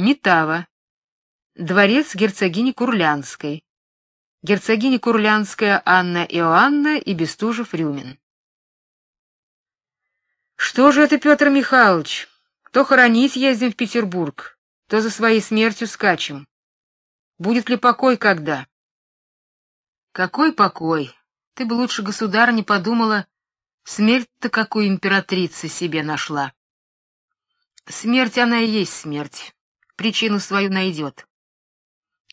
Митава. Дворец герцогини Курлянской. Герцогиня Курлянская Анна Иоанна и Бестужев-Рюмин. Что же это, Петр Михайлович? То хоронить ездим в Петербург, то за своей смертью скачем. Будет ли покой когда? Какой покой? Ты бы лучше, государь, не подумала, смерть-то какую императрица себе нашла. Смерть она и есть смерть. Причину свою найдет.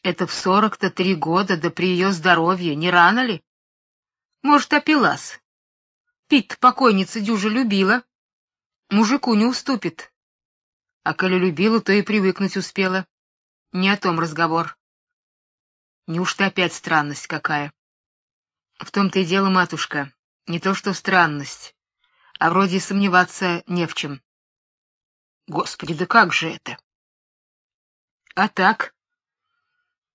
Это в сорок-то три года, да при ее здоровье, не рано ли? Может, опилась. Пить покойница дюжа любила. Мужику не уступит. А коли любила, то и привыкнуть успела. Не о том разговор. Неужто опять странность какая? В том-то и дело, матушка, не то что странность, а вроде сомневаться не в чем. Господи, да как же это? А так,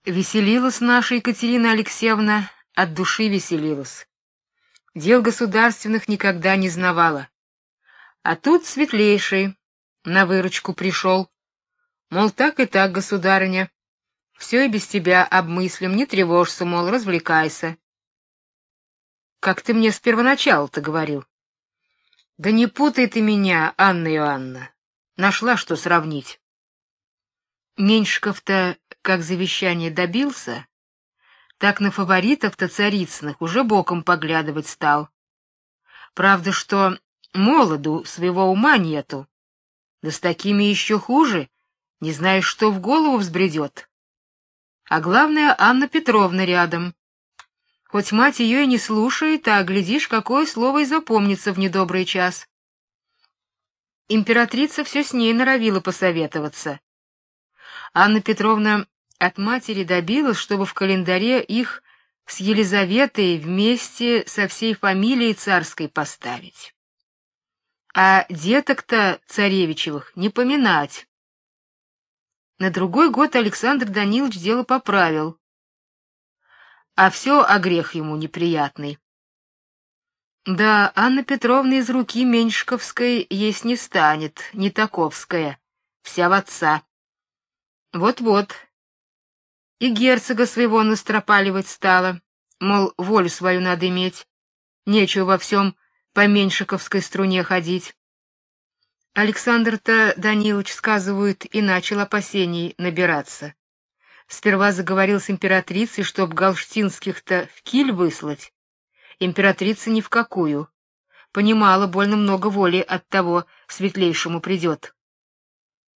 веселилась наша Екатерина Алексеевна, от души веселилась. Дел государственных никогда не знавала. А тут светлейший на выручку пришел. Мол, так и так, государыня, все и без тебя обмыслим, не тревожься, мол, развлекайся. Как ты мне с первоначала-то говорил? Да не путай ты меня, Анна Иоанна. Нашла что сравнить. Меньшиков-то, как завещание добился, так на фаворитов-то царицыных уже боком поглядывать стал. Правда, что молоду своего ума нету. Да с такими еще хуже, не знаешь, что в голову взбредет а главное, Анна Петровна рядом. Хоть мать ее и не слушает, а глядишь, какое слово и запомнится в недобрый час. Императрица все с ней норовила посоветоваться. Анна Петровна от матери добилась, чтобы в календаре их с Елизаветой вместе со всей фамилией царской поставить. А деток-то царевичевых не поминать. На другой год Александр Данилович дело поправил. А все о грех ему неприятный. Да, Анна Петровна из руки Меньшковской есть не станет, не таковская, вся в отца. Вот-вот. И герцога своего настропаливать стала, мол, волю свою надо иметь, нечего во всем по Меньшиковской струне ходить. Александр-то Данилович, сказывают, и начал опасений набираться. Сперва заговорил с императрицей, чтоб галштинских-то в Киль выслать. Императрица ни в какую. Понимала, больно много воли от того светлейшему придет.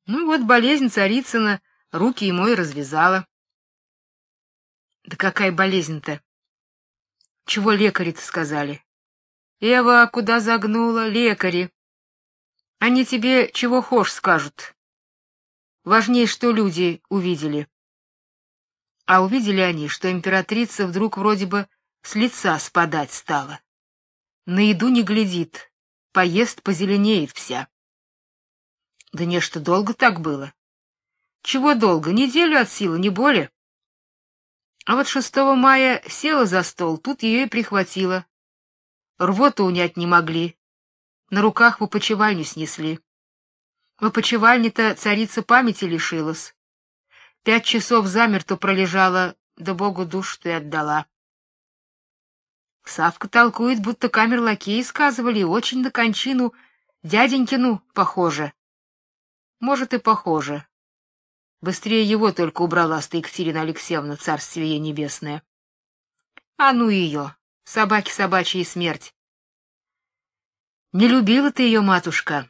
Ну вот болезнь царицына руки ему и развязала. Да какая болезнь-то? Чего лекари-то сказали? Эва куда загнула лекари? Они тебе чего хошь скажут. Важнее, что люди увидели. А увидели они, что императрица вдруг вроде бы с лица спадать стала. На еду не глядит, поест позеленеет вся. Да нечто долго так было. Чего долго? Неделю от силы, не более. А вот 6 мая села за стол, тут ее и прихватило. Рвоту унять не могли, на руках в опочивальню снесли. В опочивальне-то царица памяти лишилась. Пять часов замерто пролежала, да Богу душу-то и отдала. Савка толкует, будто камер-лакеи сказывали, очень на кончину дяденькину похоже. Может, и похоже. Быстрее его только убрала-то Екатерина Алексеевна, царствие ей небесное. А ну ее, собаки собачьи смерть. Не любила ты ее, матушка.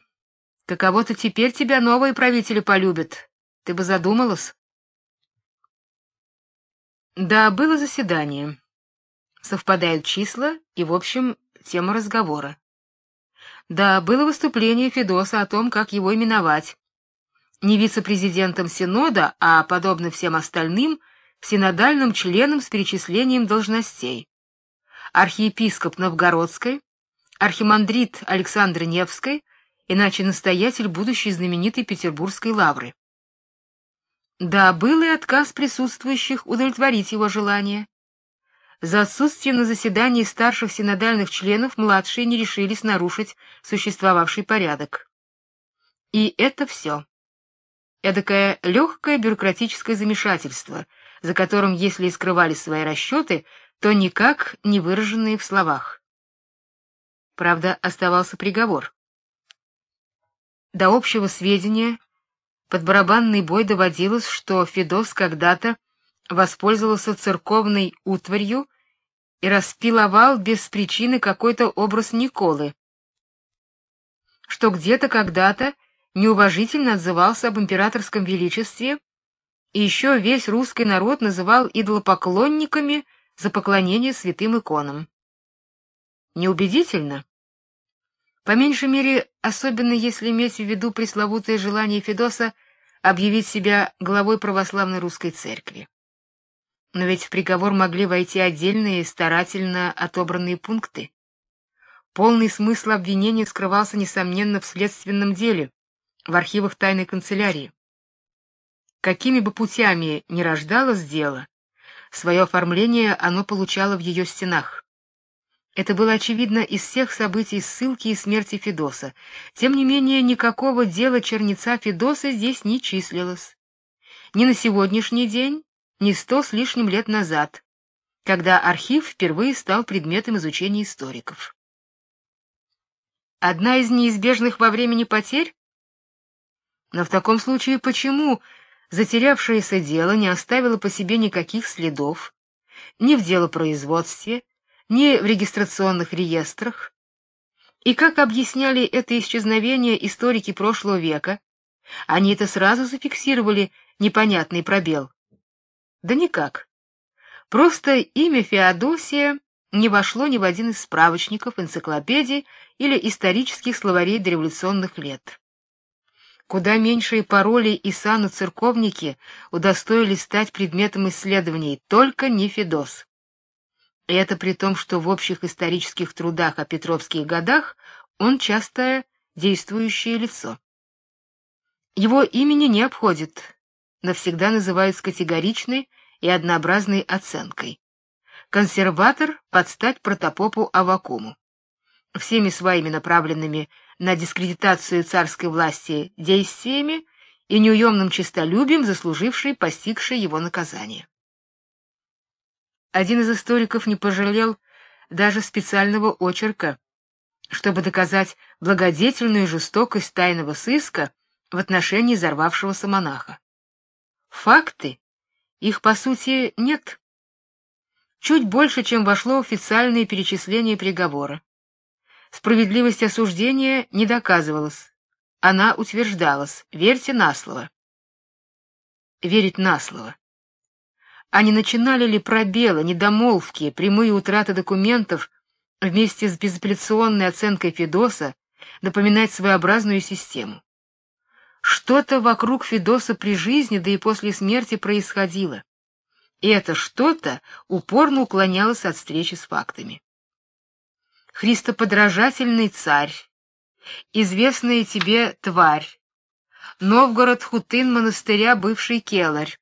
Каково-то теперь тебя новые правители полюбят. Ты бы задумалась. Да, было заседание. Совпадают числа и, в общем, тема разговора. Да, было выступление Федоса о том, как его именовать. Не вице-президентом Синода, а, подобно всем остальным, синодальным членом с перечислением должностей. Архиепископ Новгородской, архимандрит Александр Невской, иначе настоятель будущей знаменитой Петербургской лавры. Да, был и отказ присутствующих удовлетворить его желание. За отсутствие на заседании старших синодальных членов младшие не решились нарушить существовавший порядок. И это все. Эдакое легкое бюрократическое замешательство, за которым, если и скрывались свои расчеты, то никак не выраженные в словах. Правда, оставался приговор. До общего сведения под барабанный бой доводилось, что Федос когда-то воспользовался церковной утварью и распиловал без причины какой-то образ Николы, что где-то когда-то неуважительно отзывался об императорском величестве, и еще весь русский народ называл идолопоклонниками за поклонение святым иконам. Неубедительно? По меньшей мере, особенно если иметь в виду пресловутое желание Федоса объявить себя главой православной русской церкви. Но ведь в приговор могли войти отдельные старательно отобранные пункты. Полный смысл обвинения скрывался несомненно в следственном деле, в архивах тайной канцелярии. Какими бы путями ни рождалось дело, свое оформление оно получало в ее стенах. Это было очевидно из всех событий ссылки и смерти Федоса. Тем не менее, никакого дела черница Федоса здесь не числилось. Ни на сегодняшний день, ни сто с лишним лет назад, когда архив впервые стал предметом изучения историков. Одна из неизбежных во времени потерь? Но в таком случае почему затерявшееся дело не оставило по себе никаких следов ни в делопроизводстве, ни в регистрационных реестрах. И как объясняли это исчезновение историки прошлого века? Они это сразу зафиксировали непонятный пробел. Да никак. Просто имя Феодосия не вошло ни в один из справочников, энциклопедий или исторических словарей дореволюционных лет. Куда меньшие пароли и сану церковники удостоились стать предметом исследований, только не Федос. И это при том, что в общих исторических трудах о Петровских годах он частое действующее лицо. Его имени не обходит, навсегда называют с категоричной и однообразной оценкой. Консерватор под стать протопопу Авакуму. Всеми своими направленными на дискредитацию царской власти действиями и неуемным честолюбием заслуживший постигший его наказание. Один из историков не пожалел даже специального очерка, чтобы доказать благодетельную жестокость тайного сыска в отношении взорвавшегося монаха. Факты, их по сути нет. Чуть больше, чем вошло в официальные перечисления приговора. Справедливость осуждения не доказывалась. Она утверждалась: верьте на слово. Верить на слово а не начинали ли пробелы, недомолвки, прямые утраты документов вместе с безапелляционной оценкой Федоса напоминать своеобразную систему. Что-то вокруг Федоса при жизни, да и после смерти происходило. И это что-то упорно уклонялось от встречи с фактами. Христоподражательный царь, известная тебе тварь, Новгород Хутын монастыря бывший келарь,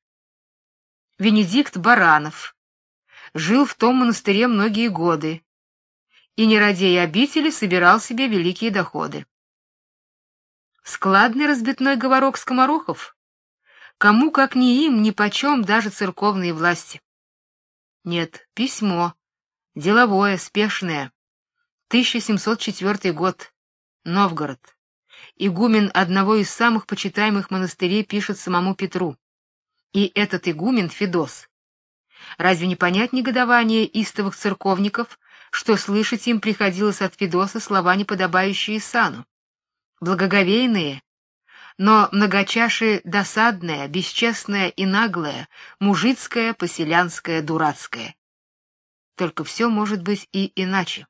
Венедикт Баранов. Жил в том монастыре многие годы и не радея обители собирал себе великие доходы. Складный разбитной говорок скоморохов. Кому как не им ни почем даже церковные власти. Нет, письмо деловое, спешное. 1704 год. Новгород. Игумен одного из самых почитаемых монастырей пишет самому Петру и этот игумен Федос. Разве не понять негодование истовых церковников, что слышать им приходилось от Федоса слова неподобающие сану? Благоговейные, но многочашие досадное, бесчестное и наглое, мужицкое, поселянское, дурацкое. Только все может быть и иначе.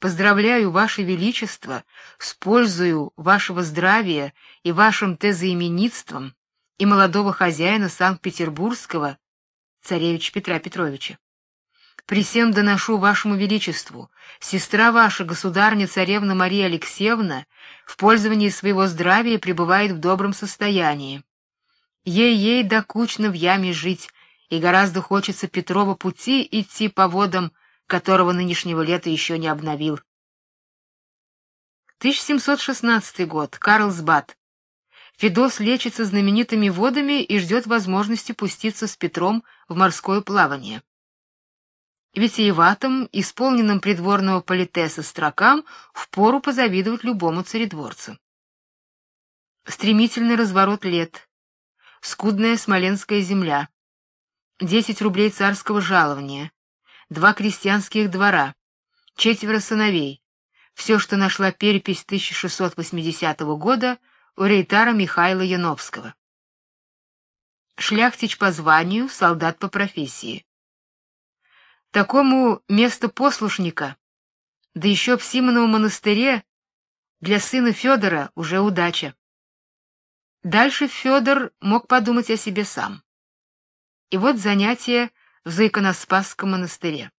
Поздравляю ваше величество с пользою вашего здравия и вашим тезоименитством и молодого хозяина Санкт-Петербургского, царевича Петра Петровича. При всем доношу вашему величеству, сестра ваша, государня царевна Мария Алексеевна, в пользовании своего здравия пребывает в добром состоянии. Ей-ей докучно в яме жить, и гораздо хочется Петрова пути идти по водам, которого нынешнего лета еще не обновил. 1716 год. Карлсбад. Федос лечится знаменитыми водами и ждет возможности пуститься с Петром в морское плавание. Витиеватым, исполненным придворного политеса строкам, впору позавидовать любому царедворцу. Стремительный разворот лет, скудная смоленская земля, 10 рублей царского жалования, два крестьянских двора, четверо сыновей. Все, что нашла перепись 1680 года у рейтара Михаила Яновского. Шляхтич по званию, солдат по профессии. Такому место послушника, да еще в Симоновом монастыре, для сына Федора уже удача. Дальше Федор мог подумать о себе сам. И вот занятия в Заиконоспасском монастыре,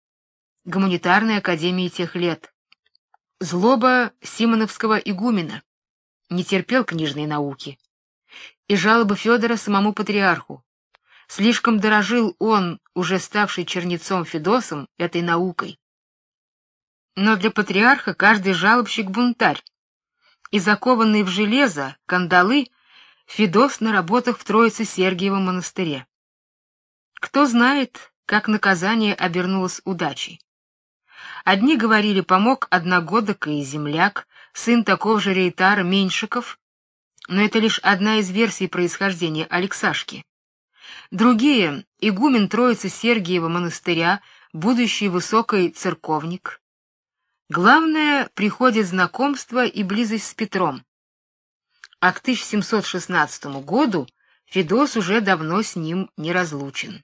гуманитарной академии тех лет. Злоба Симоновского игумена не терпел книжной науки. И жалобы Федора самому патриарху. Слишком дорожил он, уже ставший чернецом Федосом, этой наукой. Но для патриарха каждый жалобщик бунтарь. И закованный в железо, кандалы, Федос на работах в Троице-Сергиевом монастыре. Кто знает, как наказание обернулось удачей. Одни говорили, помог одногодок и земляк, сын такого же рейтара Меньшиков, но это лишь одна из версий происхождения Алексашки. Другие — игумен Троицы Сергиева монастыря, будущий высокий церковник. Главное — приходит знакомство и близость с Петром. А к 1716 году Федос уже давно с ним не разлучен.